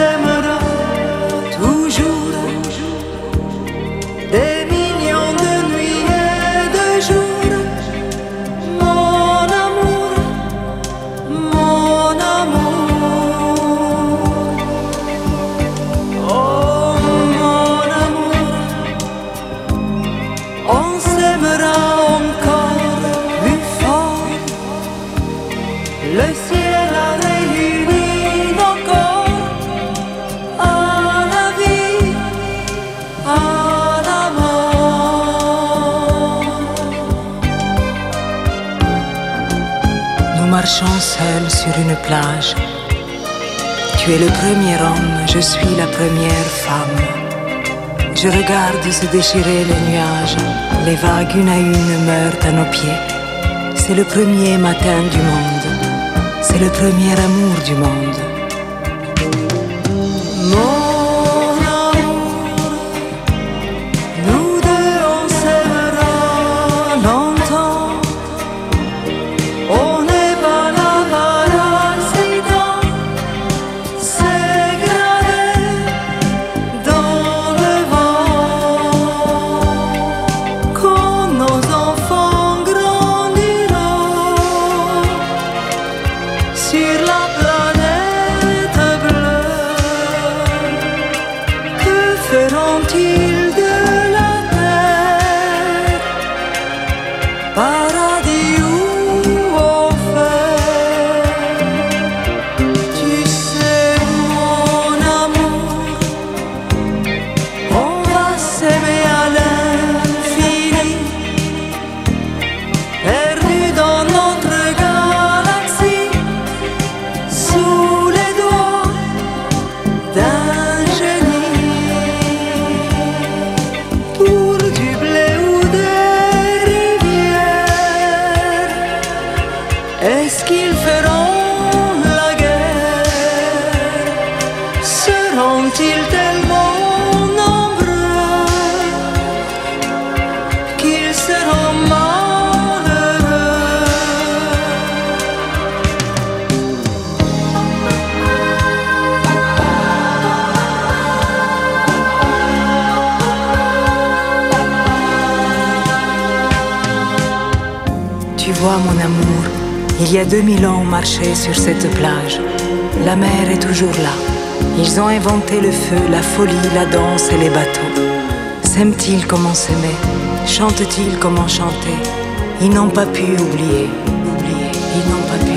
s'aimera toujours. Des millions de nuits et de jours. Mon amour, mon amour. Oh, mon amour. On s'aimera encore plus fort. Le ciel Nous marchons seuls sur une plage. Tu es le premier homme, je suis la première femme. Je regarde se déchirer les nuages. Les vagues une à une meurent à nos pieds. C'est le premier matin du monde. C'est le premier amour du monde. empty. Est-ce qu'ils feront la guerre? Seront-ils tellement nombreux qu'ils seront malheureux? Tu vois, mon amour, il y a 2000 ans, on marchait sur cette plage. La mer est toujours là. Ils ont inventé le feu, la folie, la danse et les bateaux. S'aiment-ils comme on s'aimait? Chantent-ils comme on chantait? Ils n'ont pas pu oublier, oublier, ils n'ont pas pu